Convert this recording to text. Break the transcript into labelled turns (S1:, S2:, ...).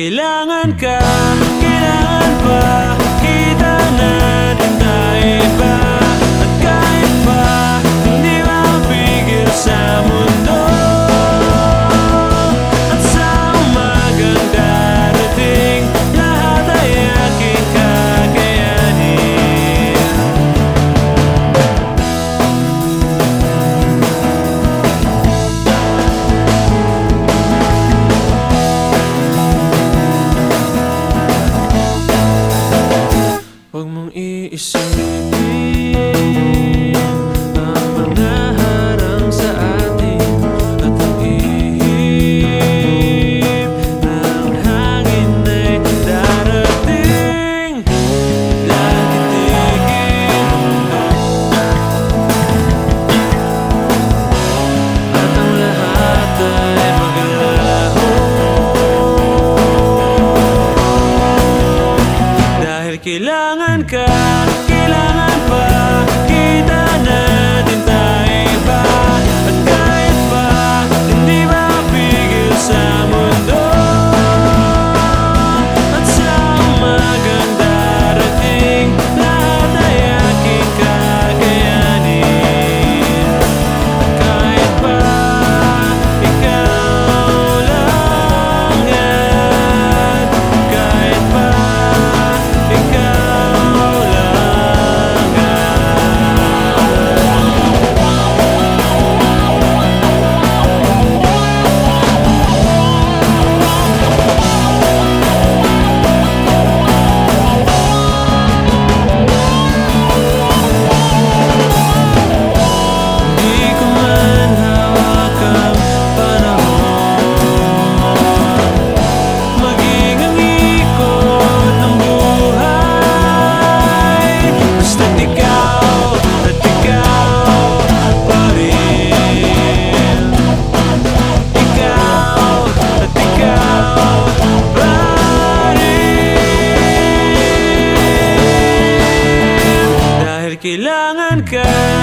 S1: Kailangan ka, kailangan pa. you see me akhir kehilangan kan kehilangan pak kita nanti kehilangan kau.